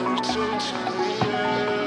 I will change the end.